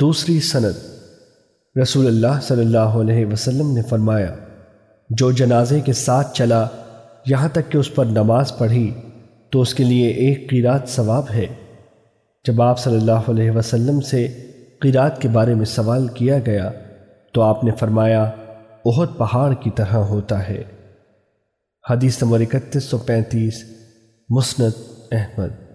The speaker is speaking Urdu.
دوسری سند رسول اللہ صلی اللہ علیہ وسلم نے فرمایا، جو جنازے کے ساتھ چلا، یہاں تک کہ اس پر نماز پڑھی، تو اس کے لیے ایک قیرات ثواب ہے۔ جب آپ صلی اللہ علیہ وسلم سے قیرات کے بارے میں سوال کیا گیا، تو آپ نے فرمایا، بہت پہاڑ کی طرح ہوتا ہے۔ حدیث نمبر اکتیس سو پینتیس، مسند احمد۔